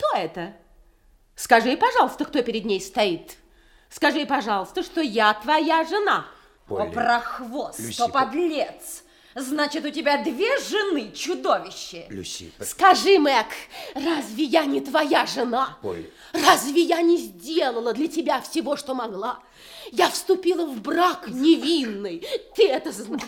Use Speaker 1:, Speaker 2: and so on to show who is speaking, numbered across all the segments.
Speaker 1: Кто это? Скажи, пожалуйста, кто перед ней стоит. Скажи, пожалуйста, что я твоя жена.
Speaker 2: Полли.
Speaker 3: О, прохвост,
Speaker 2: Люси,
Speaker 3: о,
Speaker 2: по-
Speaker 3: подлец. Значит, у тебя две жены, чудовище.
Speaker 2: Люси, по-
Speaker 1: Скажи, Мэг, разве я не твоя жена?
Speaker 2: Полли.
Speaker 1: Разве я не сделала для тебя всего, что могла? Я вступила в брак невинный. Ты это знаешь.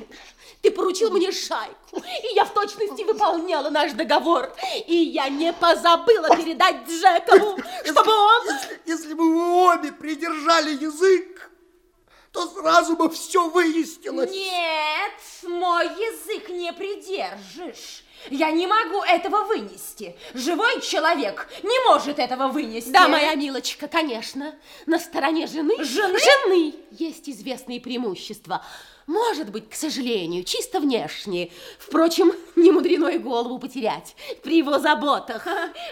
Speaker 1: Ты поручил мне шайку, и я в точности выполняла наш договор. И я не позабыла передать Джекову, чтобы он...
Speaker 2: Если, если бы вы обе придержали язык, то сразу бы все выяснилось.
Speaker 3: Нет, мой язык не придержишь. Я не могу этого вынести. Живой человек не может этого вынести.
Speaker 1: Да, моя милочка, конечно, на стороне жены...
Speaker 3: Жены?
Speaker 1: Жены есть известные преимущества. Может быть, к сожалению, чисто внешне. Впрочем, не мудрено и голову потерять при его заботах.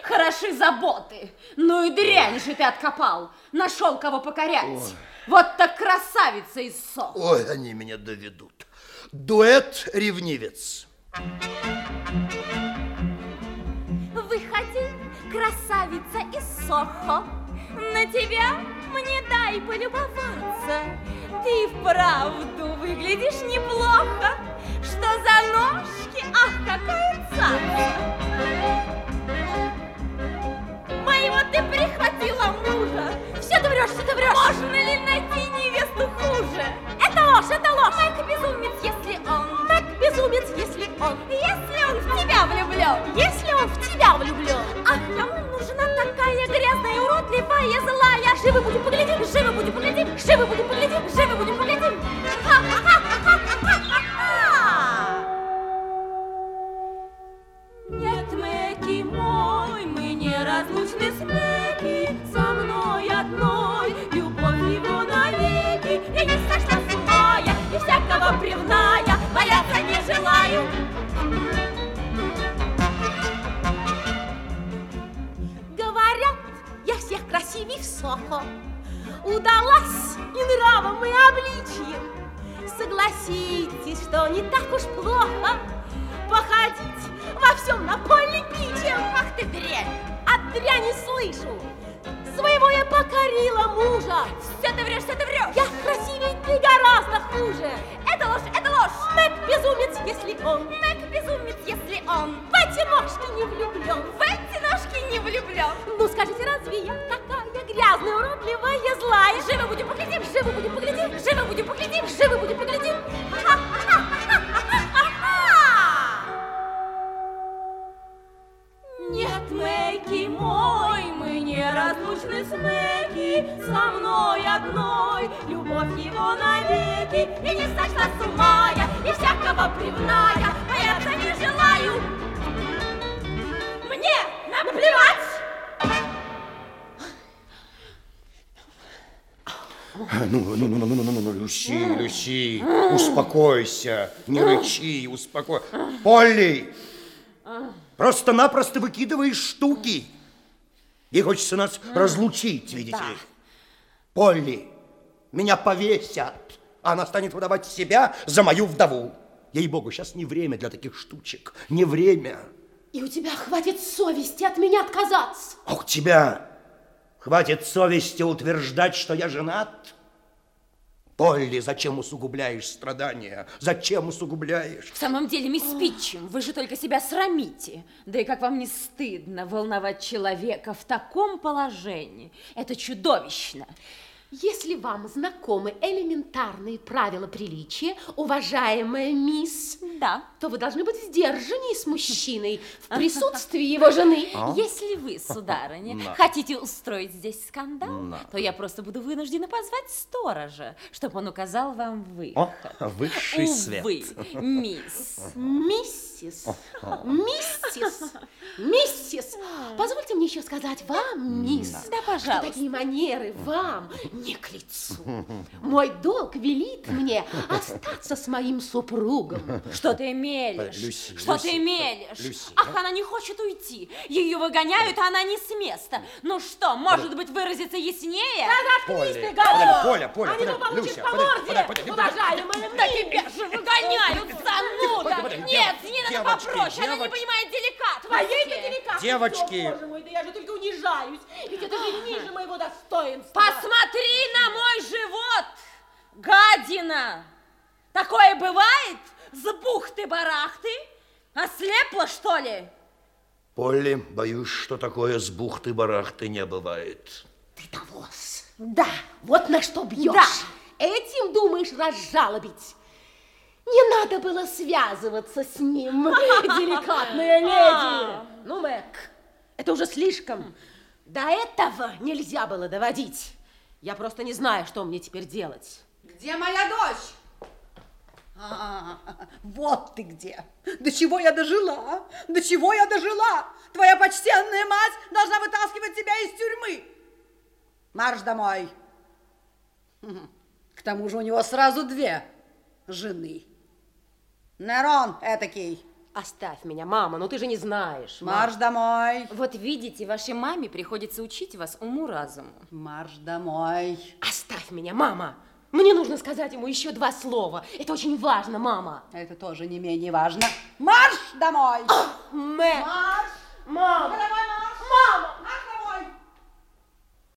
Speaker 3: Хороши заботы. Ну и дрянь же ты откопал. Нашел кого покорять. Вот так красавица из Со.
Speaker 2: Ой, они меня доведут. Дуэт ревнивец.
Speaker 4: Выходи, красавица из Сохо. На тебя мне дай полюбоваться. Ты вправду выглядишь неплохо. Что за ножки? Ах, какая цаца! Моего ты прихватила мужа. Все ты врешь, все ты врешь. Можно уродливая, злая? Живо будем поглядим, живо будем поглядим, живо будем поглядим, живо будем поглядим. Нет, Мэки мой, мы не разлучны с Мэки, со мной одной, любовь его навеки. Я не сошла с ума, я и всякого бревная, Сохо. Удалась и нравом, и обличием. Согласитесь, что не так уж плохо походить во всем на поле бичем. Ах ты дрянь! От дряни слышу. Своего я покорила мужа. Все ты врешь, все ты врешь. Я красивее, ты гораздо хуже. Это ложь, это ложь. Мэг безумец, если он. Мэг безумец, если он. В эти ножки не влюблен. В эти будем поглядим, живо будем поглядим, живо будем поглядим, живо будем поглядим. Нет, Мэки мой, мы не разлучны с Мэки, со мной одной, любовь его навеки. И не сошла с ума я, и
Speaker 2: Ну, ну, ну, ну, ну, ну, ну, ну, Люси, Люси, успокойся, не рычи, успокой. Полли, просто-напросто выкидываешь штуки. Ей хочется нас разлучить, видите ли. Полли, меня повесят. Она станет выдавать себя за мою вдову. Ей-богу, сейчас не время для таких штучек, не время.
Speaker 1: И у тебя хватит совести от меня отказаться.
Speaker 2: А у тебя хватит совести утверждать, что я женат? Полли, зачем усугубляешь страдания? Зачем усугубляешь?
Speaker 3: В самом деле, мисс Питчем, вы же только себя срамите. Да и как вам не стыдно волновать человека в таком положении? Это чудовищно.
Speaker 1: Если вам знакомы элементарные правила приличия, уважаемая мисс,
Speaker 3: Да.
Speaker 1: то вы должны быть сдержаннее с мужчиной в присутствии его жены.
Speaker 3: Если вы, сударыня,
Speaker 2: Да.
Speaker 3: хотите устроить здесь скандал,
Speaker 2: Да.
Speaker 3: то я просто буду вынуждена позвать сторожа, чтобы он указал вам
Speaker 2: О,
Speaker 3: выход.
Speaker 2: высший
Speaker 3: Увы, мисс.
Speaker 1: Миссис, миссис, миссис, позвольте мне еще сказать вам, мисс,
Speaker 3: Да,
Speaker 1: что
Speaker 3: пожалуйста.
Speaker 1: такие манеры вам не к лицу. Мой долг велит мне остаться с моим супругом.
Speaker 3: Что ты мелешь?
Speaker 2: Люси,
Speaker 3: что
Speaker 2: Люси,
Speaker 3: ты мелешь?
Speaker 2: Люси,
Speaker 3: Ах, она не хочет уйти. Ее выгоняют, а она не с места. Ну что, может быть, выразиться яснее?
Speaker 1: Заткнись
Speaker 2: Поля,
Speaker 1: ты, гадина!
Speaker 2: Поля, Поля,
Speaker 1: А
Speaker 2: подожди,
Speaker 1: получишь
Speaker 2: Люся,
Speaker 1: по морде, уважаемая
Speaker 3: Да тебя же выгоняют, зануда! Нет, не надо
Speaker 2: девочки,
Speaker 3: попроще, она не понимает деликатности.
Speaker 1: Твоей-то деликатности.
Speaker 2: Девочки.
Speaker 1: О, боже мой, да я же только у унижаюсь, ведь это же ниже моего достоинства.
Speaker 3: Посмотри на мой живот, гадина! Такое бывает? С бухты-барахты? Ослепла, что ли?
Speaker 2: Полли, боюсь, что такое с бухты-барахты не бывает.
Speaker 1: Ты довоз. Да, вот на что бьешь.
Speaker 3: Да.
Speaker 1: Этим думаешь разжалобить. Не надо было связываться с ним, деликатная леди. Ну, Мэг, это уже слишком. До этого нельзя было доводить. Я просто не знаю, что мне теперь делать.
Speaker 5: Где моя дочь? А, вот ты где. До чего я дожила? До чего я дожила? Твоя почтенная мать должна вытаскивать тебя из тюрьмы. Марш домой. К тому же у него сразу две жены. Нерон этакий.
Speaker 1: Оставь меня, мама, ну ты же не знаешь.
Speaker 5: Марш домой.
Speaker 3: Вот видите, вашей маме приходится учить вас уму-разуму.
Speaker 5: Марш домой.
Speaker 1: Оставь меня, мама. Мне нужно сказать ему еще два слова. Это очень важно, мама.
Speaker 5: Это тоже не менее важно. Марш домой.
Speaker 1: Мэг,